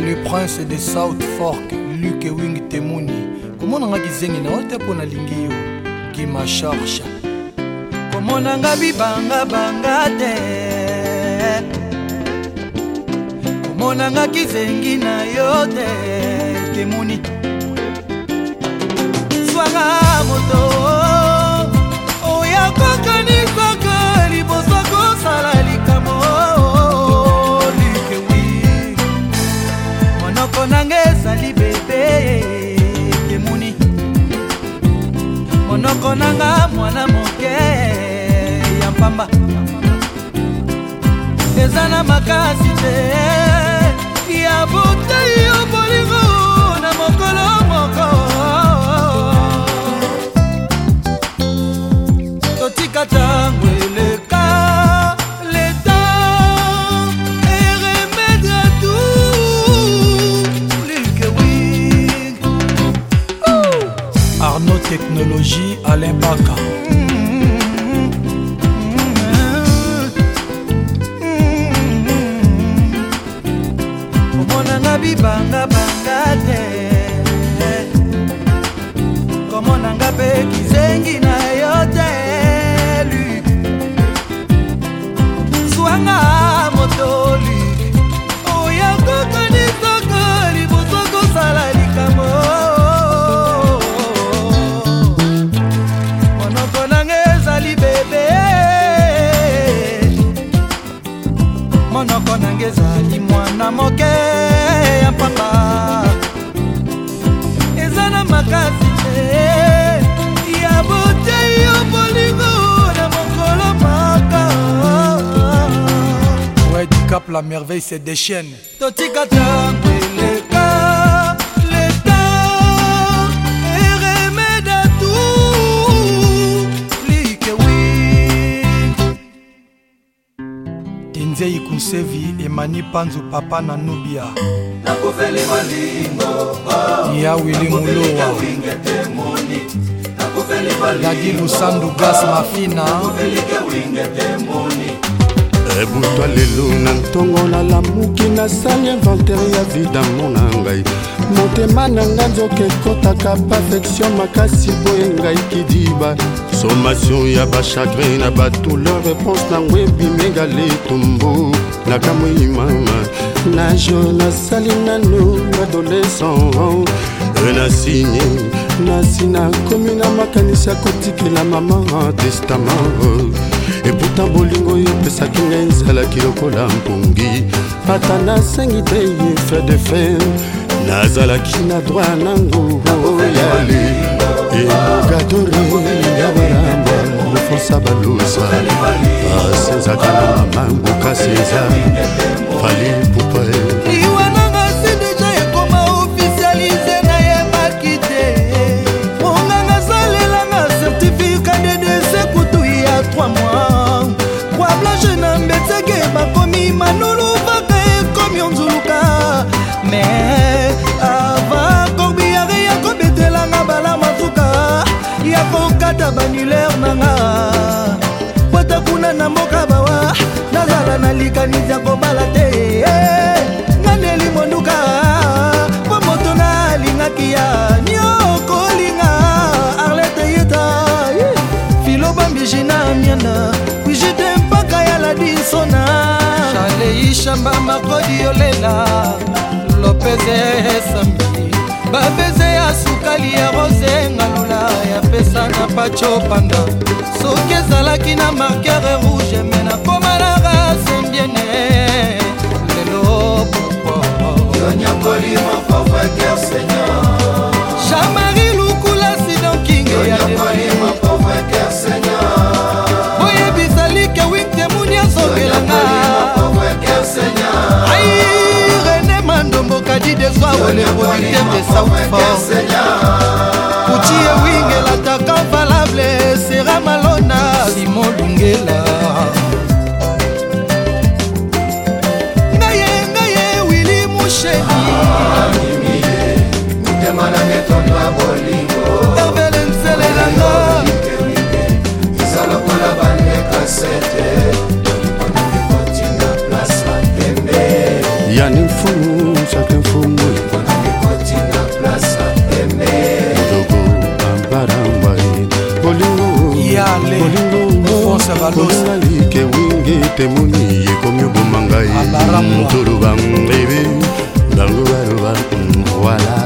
le prince de south fork luke wing temoni komonangaki zengi na ote mpo nalingi yo gima charge komonanga bibangabanga te komonangaki zengi na yo te temoni swanga bolingo nanga ezali bebe emuni monoko nanga mwana moke ya pamba eza na makasi te ya botei technologie Alain Baka omonanga bibangabanga te komonanga mpe kizengi na mpo nange ezali mwana moke ya pamba eza na makasi te ya botei yo bolingo na mokolo maka ouais, dicap la merveille se déchaîne totika tambela zei kunsevi emani panzu papa na nubia ya wili mulowa dadi lusandu gas oh. mafina ebutwa lelo na ntongo nalamuki nasali inventaire ya vidango na ngai motema na nga nzoka ekɔtaka perfektio makasi boye ngai kidiba somation ya bachagrin na badouleur réponse nango ebimi egale tombo nakamwi mama na jo nasali nano adolescent renasine nasi nakomi na makanisi ya kotikela mama testament eputa bolingo oyo opesaki ngai ezalaki lokola mpongi ata nasengi te fe de fer nazalaki na droit nango oyale elogatore ya balamba mofosa balosa pasi ah, ezaka na mamango kasi eza fali makanisi ya kobala te ngani elimonduka mpo moto nalingaki ya niokolinga arlete yeta filobambijina miana brigite mpaka ya ladisona chaleishamba makodi yolela lopeze esami babeze ya sukali ya rose ngalula yapesa na pacho panda soki ezalaki na markere rouge me nakoma Olha bonita, essa é ebele kolinga likewingi temoni ekomi oboma ngai ah, toloba ndebe bango baloba wala